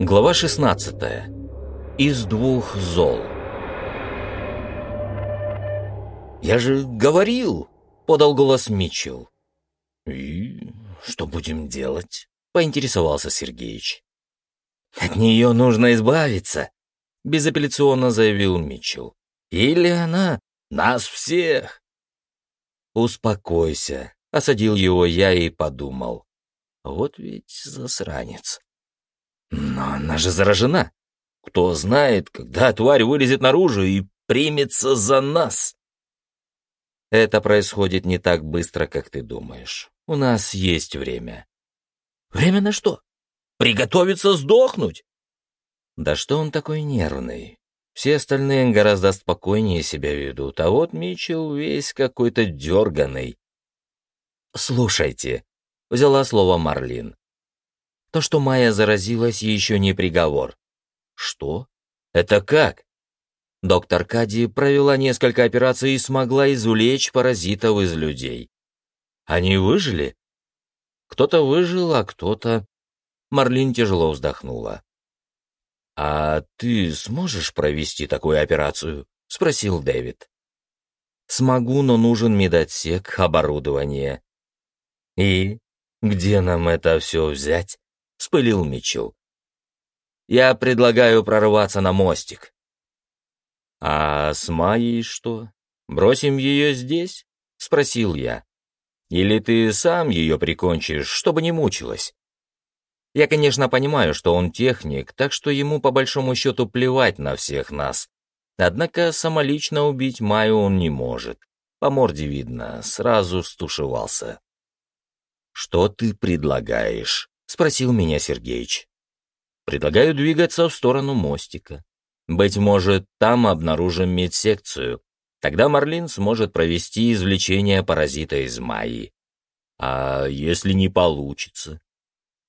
Глава 16. Из двух зол. «Я же говорил!» — подал голос Митчелл. «И что будем делать?» — поинтересовался Сергеич. «От нее нужно избавиться», — безапелляционно заявил Митчелл. «Или она нас всех!» «Успокойся», — осадил его я и подумал. «Вот ведь засранец». «Но она же заражена. Кто знает, когда тварь вылезет наружу и примется за нас?» «Это происходит не так быстро, как ты думаешь. У нас есть время». «Время на что? Приготовиться сдохнуть?» «Да что он такой нервный? Все остальные гораздо спокойнее себя ведут, а вот Митчелл весь какой-то дерганый. «Слушайте», — взяла слово Марлин. «То, что Майя заразилась, еще не приговор». «Что? Это как?» Доктор Кади провела несколько операций и смогла извлечь паразитов из людей. Они выжили? Кто-то выжил, а кто-то... Марлин тяжело вздохнула. «А ты сможешь провести такую операцию?» — спросил Дэвид. «Смогу, но нужен медотсек, оборудование». «И где нам это все взять?» — спылил Митчелл. «Я предлагаю прорваться на мостик». «А с Майей что? Бросим ее здесь?» — спросил я. «Или ты сам ее прикончишь, чтобы не мучилась?» Я, конечно, понимаю, что он техник, так что ему по большому счету плевать на всех нас. Однако самолично убить Майю он не может. По морде видно, сразу стушевался. «Что ты предлагаешь?» — спросил меня Сергеич. «Предлагаю двигаться в сторону мостика. Быть может, там обнаружим медсекцию. Тогда Марлин сможет провести извлечение паразита из Майи. А если не получится?»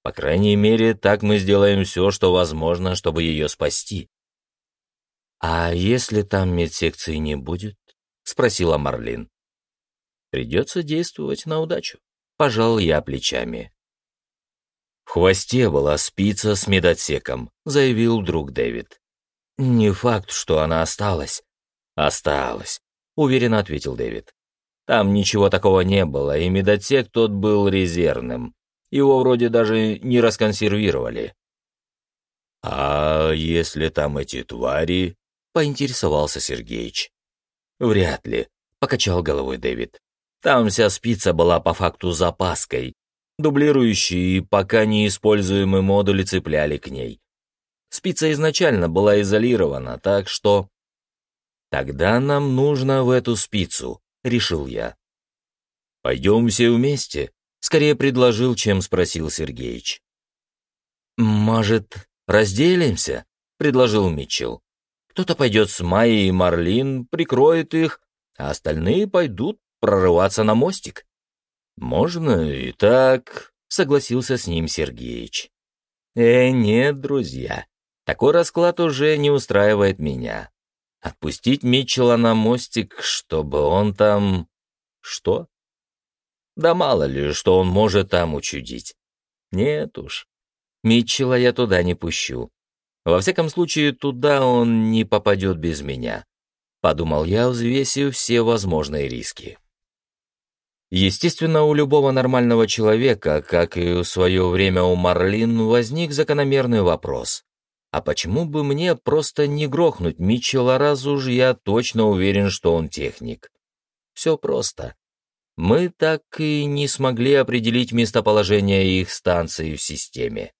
По крайней мере, так мы сделаем все, что возможно, чтобы ее спасти. «А если там медсекции не будет?» — спросила Марлин. «Придется действовать на удачу», — пожал я плечами. «В хвосте была спица с медотсеком», — заявил друг Дэвид. «Не факт, что она осталась». «Осталась», — уверенно ответил Дэвид. «Там ничего такого не было, и медотсек тот был резервным. Его вроде даже не расконсервировали. «А если там эти твари?» — поинтересовался Сергеич. «Вряд ли», — покачал головой Дэвид. «Там вся спица была по факту запаской, дублирующие и пока неиспользуемые модули цепляли к ней. Спица изначально была изолирована, так что...» «Тогда нам нужно в эту спицу», — решил я. «Пойдем все вместе», Скорее предложил, чем спросил Сергеич. «Может, разделимся?» — предложил Митчелл. «Кто-то пойдет с Майей и Марлин, прикроет их, а остальные пойдут прорываться на мостик». «Можно и так», — согласился с ним Сергеич. «Э, нет, друзья, такой расклад уже не устраивает меня. Отпустить Митчелла на мостик, чтобы он там... Что? Да мало ли, что он может там учудить. Нет уж. Митчелла я туда не пущу. Во всяком случае, туда он не попадет без меня. Подумал я, взвесив все возможные риски. Естественно, у любого нормального человека, как и в свое время у Марлин, возник закономерный вопрос. А почему бы мне просто не грохнуть Митчелла, раз уж я точно уверен, что он техник? Все просто мы так и не смогли определить местоположение их станции в системе.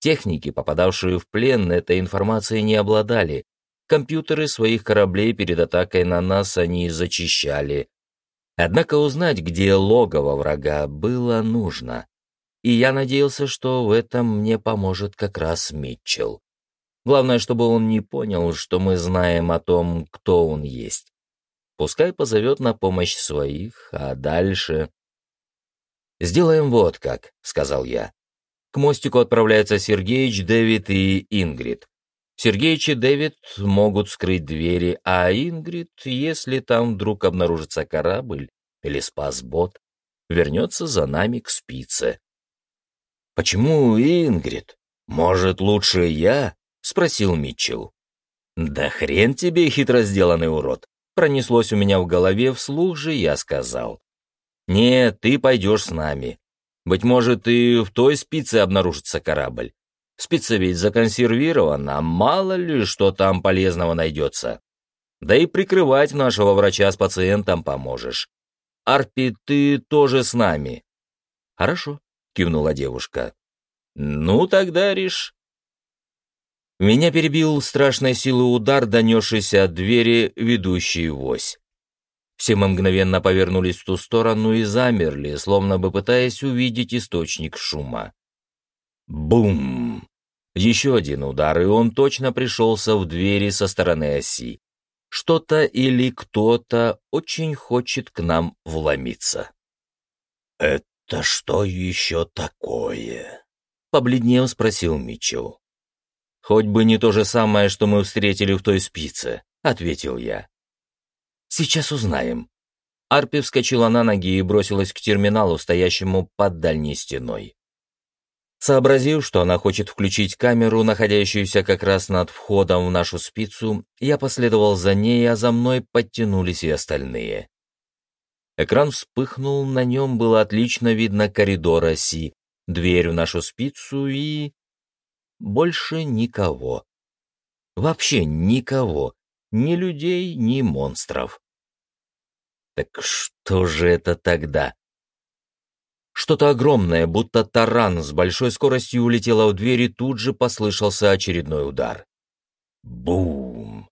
Техники, попадавшие в плен, этой информацией не обладали. Компьютеры своих кораблей перед атакой на нас они зачищали. Однако узнать, где логово врага, было нужно. И я надеялся, что в этом мне поможет как раз Митчелл. Главное, чтобы он не понял, что мы знаем о том, кто он есть. Пускай позовет на помощь своих, а дальше... «Сделаем вот как», — сказал я. К мостику отправляются Сергеич, Дэвид и Ингрид. Сергеич и Дэвид могут скрыть двери, а Ингрид, если там вдруг обнаружится корабль или спасбот, вернется за нами к спице. «Почему Ингрид?» «Может, лучше я?» — спросил Митчелл. «Да хрен тебе, хитро сделанный урод!» Пронеслось у меня в голове, вслух же я сказал. «Нет, ты пойдешь с нами. Быть может, и в той спице обнаружится корабль. Спица ведь законсервирована, мало ли, что там полезного найдется. Да и прикрывать нашего врача с пациентом поможешь. Арпи, ты тоже с нами». «Хорошо», — кивнула девушка. «Ну, тогда риш». Меня перебил страшной силы удар, донесшийся от двери, ведущей в ось. Все мы мгновенно повернулись в ту сторону и замерли, словно бы пытаясь увидеть источник шума. Бум! Еще один удар, и он точно пришелся в двери со стороны оси. Что-то или кто-то очень хочет к нам вломиться. «Это что еще такое?» — побледнев спросил Митчелл. «Хоть бы не то же самое, что мы встретили в той спице», — ответил я. «Сейчас узнаем». Арпи вскочила на ноги и бросилась к терминалу, стоящему под дальней стеной. Сообразив, что она хочет включить камеру, находящуюся как раз над входом в нашу спицу, я последовал за ней, а за мной подтянулись и остальные. Экран вспыхнул, на нем было отлично видно коридор оси, дверь в нашу спицу и... Больше никого. Вообще никого. Ни людей, ни монстров. Так что же это тогда? Что-то огромное, будто таран, с большой скоростью улетело в дверь, и тут же послышался очередной удар. Бум!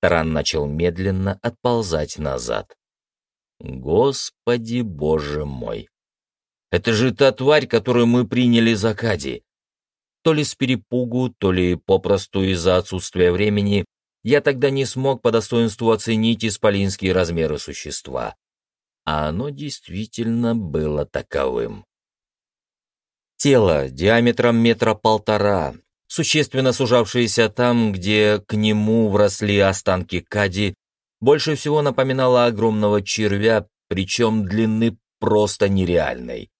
Таран начал медленно отползать назад. Господи, боже мой! Это же та тварь, которую мы приняли за Кади. То ли с перепугу, то ли попросту из-за отсутствия времени, я тогда не смог по достоинству оценить исполинские размеры существа а оно действительно было таковым. Тело диаметром метра полтора, существенно сужавшееся там, где к нему вросли останки Кади, больше всего напоминало огромного червя, причем длины просто нереальной.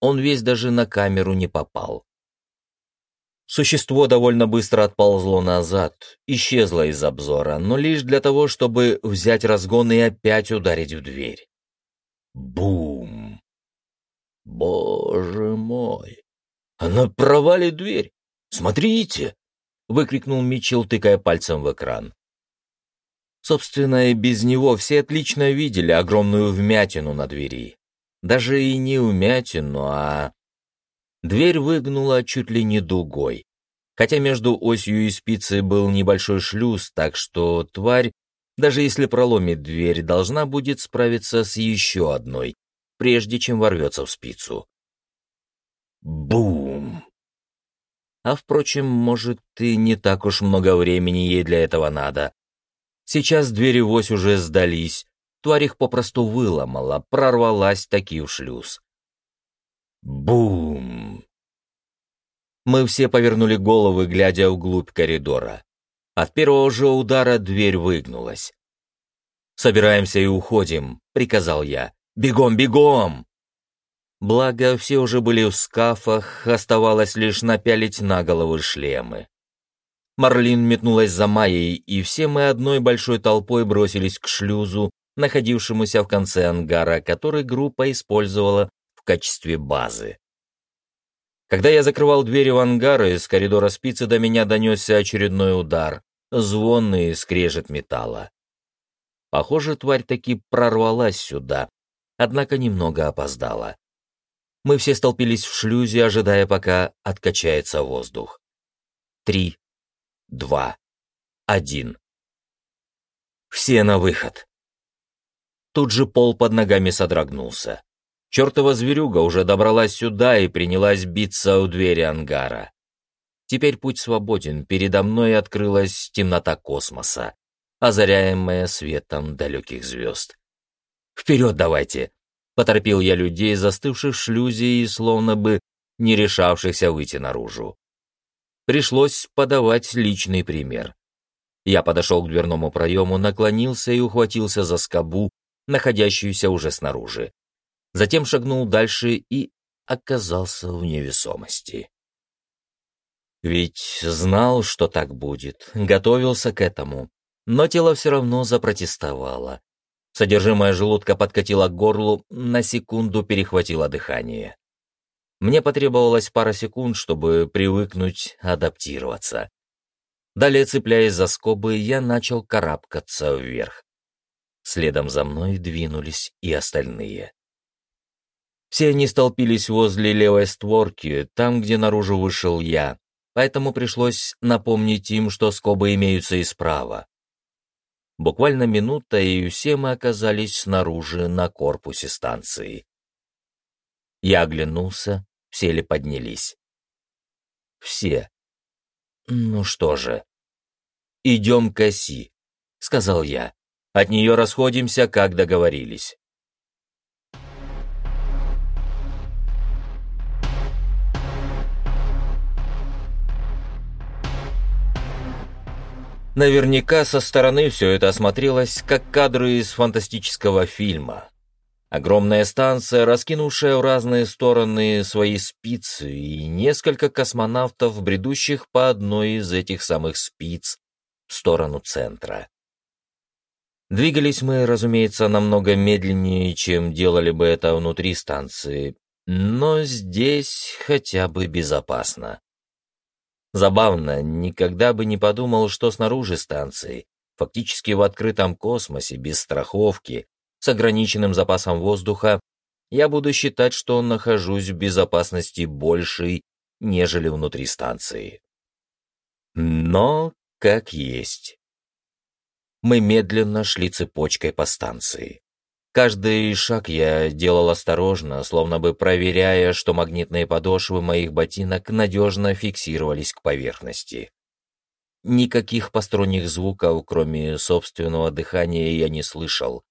Он весь даже на камеру не попал. Существо довольно быстро отползло назад, исчезло из обзора, но лишь для того, чтобы взять разгон и опять ударить в дверь. Бум! Боже мой! Она провалит дверь! Смотрите! Выкрикнул Митчелл, тыкая пальцем в экран. Собственно, и без него все отлично видели огромную вмятину на двери. Даже и не вмятину, а... Дверь выгнула чуть ли не дугой. Хотя между осью и спицей был небольшой шлюз, так что тварь даже если проломит дверь, должна будет справиться с еще одной, прежде чем ворвется в спицу. Бум! А впрочем, может, и не так уж много времени ей для этого надо. Сейчас двери вось уже сдались, тварь их попросту выломала, прорвалась таки в шлюз. Бум! Мы все повернули головы, глядя вглубь коридора. От первого же удара дверь выгнулась. «Собираемся и уходим», — приказал я. «Бегом, бегом!» Благо, все уже были в скафах, оставалось лишь напялить на головы шлемы. Марлин метнулась за Майей, и все мы одной большой толпой бросились к шлюзу, находившемуся в конце ангара, который группа использовала в качестве базы. Когда я закрывал двери в ангар, из коридора спицы до меня донесся очередной удар, звонный скрежет металла. Похоже, тварь таки прорвалась сюда, однако немного опоздала. Мы все столпились в шлюзе, ожидая, пока откачается воздух. Три, два, один. Все на выход. Тут же пол под ногами содрогнулся. Чертова зверюга уже добралась сюда и принялась биться у двери ангара. Теперь путь свободен, передо мной открылась темнота космоса, озаряемая светом далеких звезд. «Вперед давайте!» — поторопил я людей, застывших в шлюзе и словно бы не решавшихся выйти наружу. Пришлось подавать личный пример. Я подошел к дверному проему, наклонился и ухватился за скобу, находящуюся уже снаружи. Затем шагнул дальше и оказался в невесомости. Ведь знал, что так будет, готовился к этому. Но тело все равно запротестовало. Содержимое желудка подкатило к горлу, на секунду перехватило дыхание. Мне потребовалось пара секунд, чтобы привыкнуть, адаптироваться. Далее, цепляясь за скобы, я начал карабкаться вверх. Следом за мной двинулись и остальные. Все они столпились возле левой створки, там, где наружу вышел я, поэтому пришлось напомнить им, что скобы имеются и справа. Буквально минута, и все мы оказались снаружи на корпусе станции. Я оглянулся, все ли поднялись. Все. Ну что же. «Идем к оси», — сказал я. «От нее расходимся, как договорились». Наверняка со стороны все это осмотрелось, как кадры из фантастического фильма. Огромная станция, раскинувшая в разные стороны свои спицы, и несколько космонавтов, бредущих по одной из этих самых спиц в сторону центра. Двигались мы, разумеется, намного медленнее, чем делали бы это внутри станции, но здесь хотя бы безопасно. Забавно, никогда бы не подумал, что снаружи станции, фактически в открытом космосе, без страховки, с ограниченным запасом воздуха, я буду считать, что нахожусь в безопасности большей, нежели внутри станции. Но как есть. Мы медленно шли цепочкой по станции. Каждый шаг я делал осторожно, словно бы проверяя, что магнитные подошвы моих ботинок надежно фиксировались к поверхности. Никаких посторонних звуков, кроме собственного дыхания, я не слышал.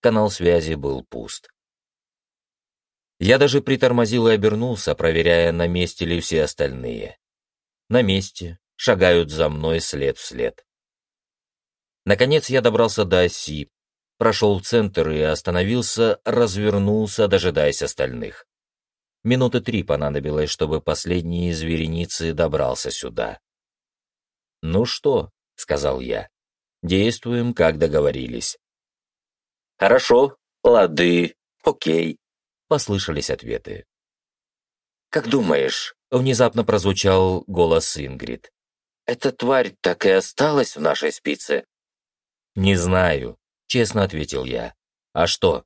Канал связи был пуст. Я даже притормозил и обернулся, проверяя, на месте ли все остальные. На месте, шагают за мной след в след. Наконец я добрался до оси, прошел в центр и остановился, развернулся, дожидаясь остальных. Минуты три понадобилось, чтобы последний из вереницы добрался сюда. «Ну что?» — сказал я. «Действуем, как договорились». «Хорошо, лады, окей», — послышались ответы. «Как думаешь?» — внезапно прозвучал голос Ингрид. «Эта тварь так и осталась в нашей спице?» «Не знаю честно ответил я. А что?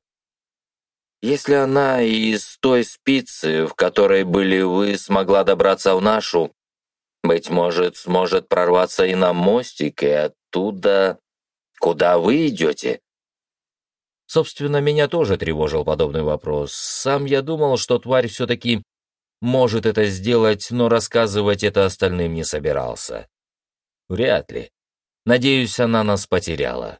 Если она из той спицы, в которой были вы, смогла добраться в нашу, быть может, сможет прорваться и на мостик, и оттуда... Куда вы идете? Собственно, меня тоже тревожил подобный вопрос. Сам я думал, что тварь все-таки может это сделать, но рассказывать это остальным не собирался. Вряд ли. Надеюсь, она нас потеряла.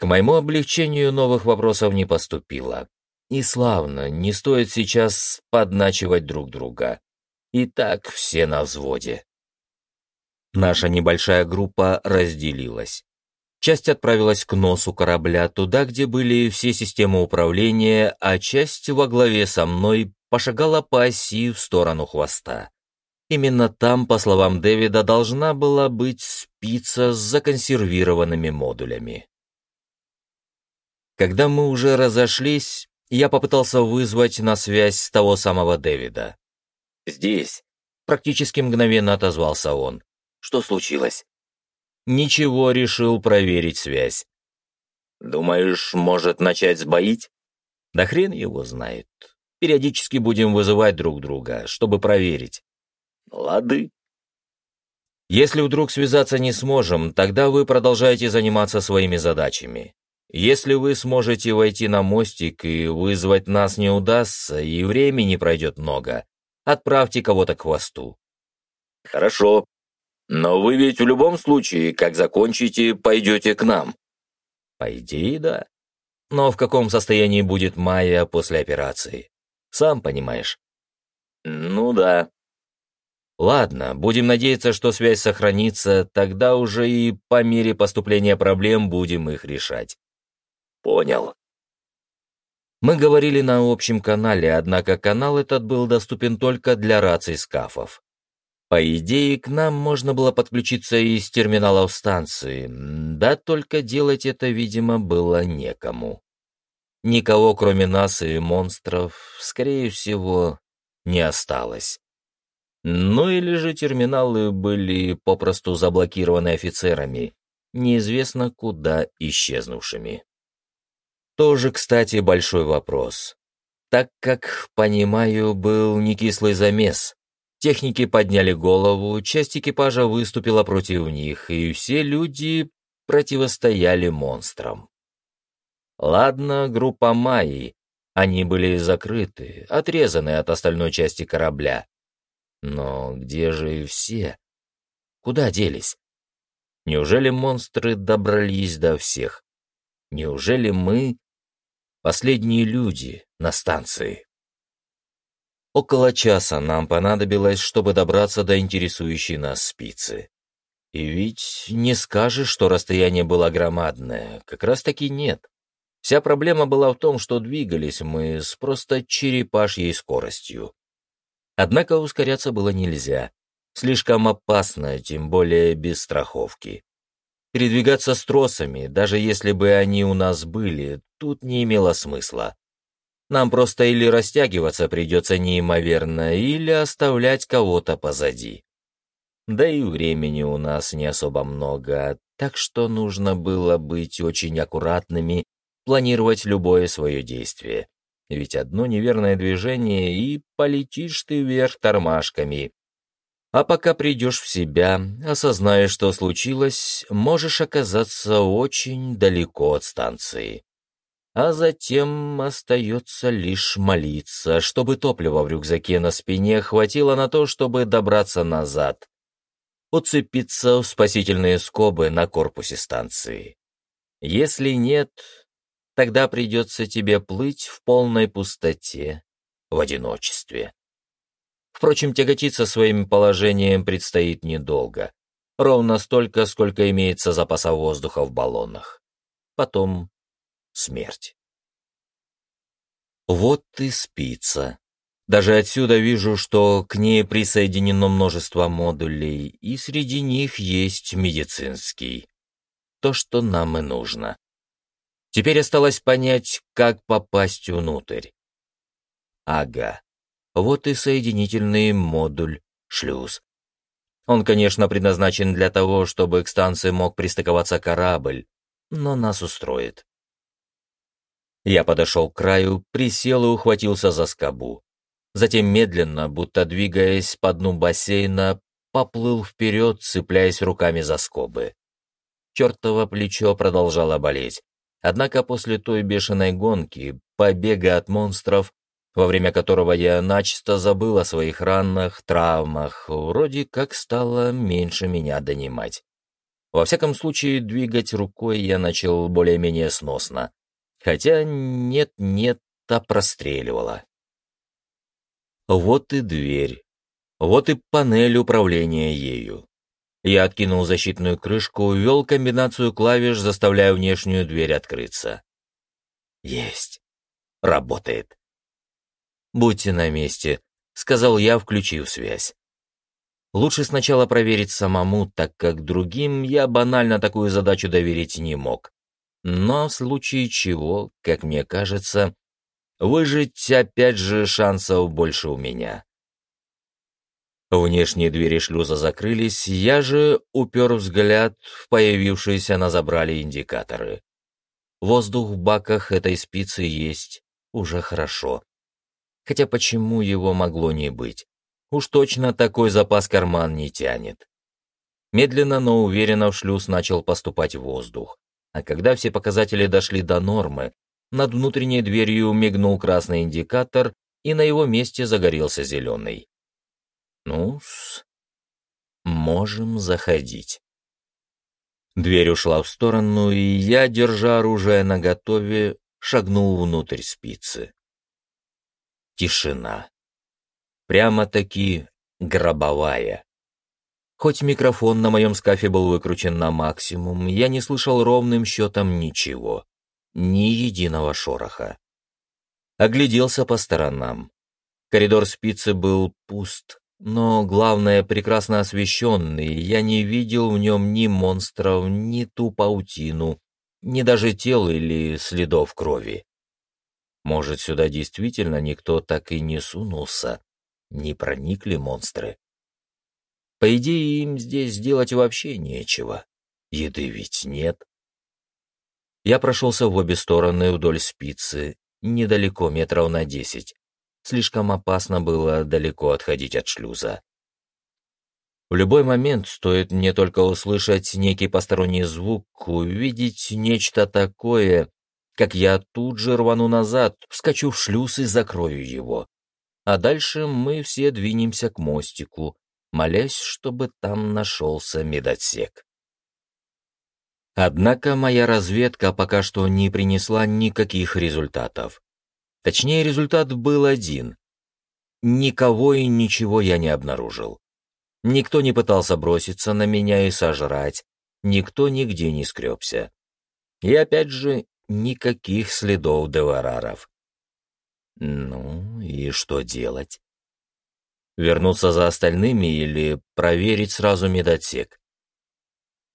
К моему облегчению новых вопросов не поступило. И славно, не стоит сейчас подначивать друг друга. И так все на взводе. Наша небольшая группа разделилась. Часть отправилась к носу корабля, туда, где были все системы управления, а часть во главе со мной пошагала по оси в сторону хвоста. Именно там, по словам Дэвида, должна была быть спица с законсервированными модулями. Когда мы уже разошлись, я попытался вызвать на связь того самого Дэвида. «Здесь», — практически мгновенно отозвался он. «Что случилось?» «Ничего, решил проверить связь». «Думаешь, может начать сбоить?» «Да хрен его знает. Периодически будем вызывать друг друга, чтобы проверить». «Лады». «Если вдруг связаться не сможем, тогда вы продолжаете заниматься своими задачами. Если вы сможете войти на мостик и вызвать нас не удастся, и времени пройдет много, отправьте кого-то к хвосту. Хорошо. Но вы ведь в любом случае, как закончите, пойдете к нам. По идее, да. Но в каком состоянии будет Майя после операции? Сам понимаешь. Ну да. Ладно, будем надеяться, что связь сохранится, тогда уже и по мере поступления проблем будем их решать. Понял. Мы говорили на общем канале, однако канал этот был доступен только для раций скафов. По идее, к нам можно было подключиться из терминалов станции, да только делать это, видимо, было некому. Никого, кроме нас и монстров, скорее всего, не осталось. Ну или же терминалы были попросту заблокированы офицерами, неизвестно куда исчезнувшими. Тоже, кстати, большой вопрос. Так как, понимаю, был не кислый замес. Техники подняли голову, часть экипажа выступила против них, и все люди противостояли монстрам. Ладно, группа Майи, они были закрыты, отрезаны от остальной части корабля. Но где же все? Куда делись? Неужели монстры добрались до всех? Неужели мы последние люди на станции? Около часа нам понадобилось, чтобы добраться до интересующей нас спицы. И ведь не скажешь, что расстояние было громадное, как раз таки нет. Вся проблема была в том, что двигались мы с просто черепашьей скоростью. Однако ускоряться было нельзя. Слишком опасно, тем более без страховки. Передвигаться с тросами, даже если бы они у нас были, тут не имело смысла. Нам просто или растягиваться придется неимоверно, или оставлять кого-то позади. Да и времени у нас не особо много, так что нужно было быть очень аккуратными, планировать любое свое действие. Ведь одно неверное движение, и полетишь ты вверх тормашками. А пока придешь в себя, осознаешь, что случилось, можешь оказаться очень далеко от станции. А затем остается лишь молиться, чтобы топлива в рюкзаке на спине хватило на то, чтобы добраться назад, уцепиться в спасительные скобы на корпусе станции. Если нет, Тогда придется тебе плыть в полной пустоте, в одиночестве. Впрочем, тяготиться своим положением предстоит недолго. Ровно столько, сколько имеется запаса воздуха в баллонах. Потом смерть. Вот и спица. Даже отсюда вижу, что к ней присоединено множество модулей, и среди них есть медицинский. То, что нам и нужно. Теперь осталось понять, как попасть внутрь. Ага, вот и соединительный модуль, шлюз. Он, конечно, предназначен для того, чтобы к станции мог пристыковаться корабль, но нас устроит. Я подошел к краю, присел и ухватился за скобу. Затем медленно, будто двигаясь по дну бассейна, поплыл вперед, цепляясь руками за скобы. Чертово плечо продолжало болеть. Однако после той бешеной гонки, побега от монстров, во время которого я начисто забыл о своих ранах, травмах, вроде как стало меньше меня донимать. Во всяком случае, двигать рукой я начал более-менее сносно. Хотя нет-нет, та простреливала. Вот и дверь. Вот и панель управления ею. Я откинул защитную крышку, ввел комбинацию клавиш, заставляя внешнюю дверь открыться. Есть. Работает. Будьте на месте, сказал я, включив связь. Лучше сначала проверить самому, так как другим я банально такую задачу доверить не мог. Но в случае чего, как мне кажется, выжить опять же шансов больше у меня. Внешние двери шлюза закрылись, я же упер взгляд в появившиеся на забрали индикаторы. Воздух в баках этой спицы есть, уже хорошо. Хотя почему его могло не быть? Уж точно такой запас карман не тянет. Медленно, но уверенно в шлюз начал поступать воздух. А когда все показатели дошли до нормы, над внутренней дверью мигнул красный индикатор, и на его месте загорелся зеленый ну можем заходить. Дверь ушла в сторону, и я, держа оружие наготове, шагнул внутрь спицы. Тишина. Прямо-таки гробовая. Хоть микрофон на моем скафе был выкручен на максимум, я не слышал ровным счетом ничего. Ни единого шороха. Огляделся по сторонам. Коридор спицы был пуст, но, главное, прекрасно освещенный, я не видел в нем ни монстров, ни ту паутину, ни даже тел или следов крови. Может, сюда действительно никто так и не сунулся, не проникли монстры. По идее, им здесь делать вообще нечего. Еды ведь нет. Я прошелся в обе стороны вдоль спицы, недалеко, метров на десять. Слишком опасно было далеко отходить от шлюза. В любой момент стоит мне только услышать некий посторонний звук, увидеть нечто такое, как я тут же рвану назад, вскочу в шлюз и закрою его. А дальше мы все двинемся к мостику, молясь, чтобы там нашелся медотсек. Однако моя разведка пока что не принесла никаких результатов. Точнее, результат был один. Никого и ничего я не обнаружил. Никто не пытался броситься на меня и сожрать, никто нигде не скребся. И опять же, никаких следов девараров. Ну, и что делать? Вернуться за остальными или проверить сразу медотсек?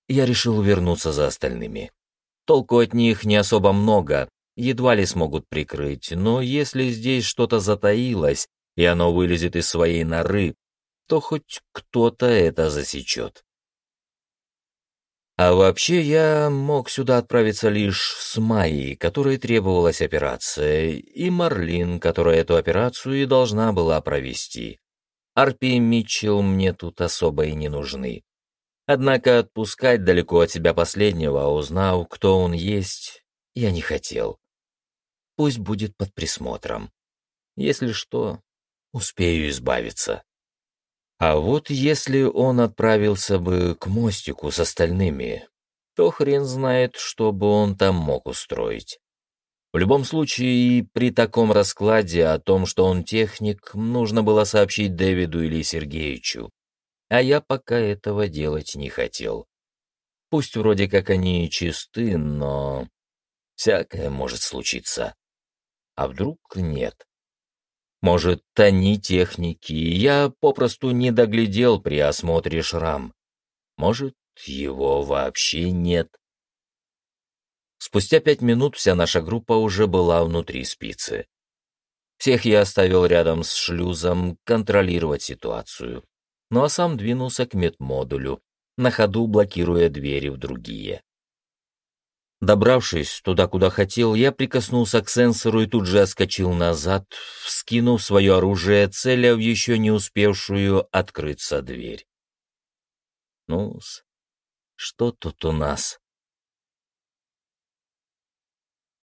Я решил вернуться за остальными. Толку от них не особо много, едва ли смогут прикрыть, но если здесь что-то затаилось, и оно вылезет из своей норы, то хоть кто-то это засечет. А вообще я мог сюда отправиться лишь с Майей, которой требовалась операция, и Марлин, которая эту операцию и должна была провести. Арпи и Митчелл мне тут особо и не нужны. Однако отпускать далеко от себя последнего, узнав, кто он есть, я не хотел. Пусть будет под присмотром. Если что, успею избавиться. А вот если он отправился бы к мостику с остальными, то хрен знает, что бы он там мог устроить. В любом случае, и при таком раскладе о том, что он техник, нужно было сообщить Дэвиду или Сергеичу. А я пока этого делать не хотел. Пусть вроде как они чисты, но всякое может случиться. А вдруг нет? Может, они техники, я попросту не доглядел при осмотре шрам. Может, его вообще нет. Спустя пять минут вся наша группа уже была внутри спицы. Всех я оставил рядом с шлюзом контролировать ситуацию, ну а сам двинулся к медмодулю, на ходу блокируя двери в другие. Добравшись туда, куда хотел, я прикоснулся к сенсору и тут же отскочил назад, вскинув свое оружие, целя в еще не успевшую открыться дверь. ну что тут у нас?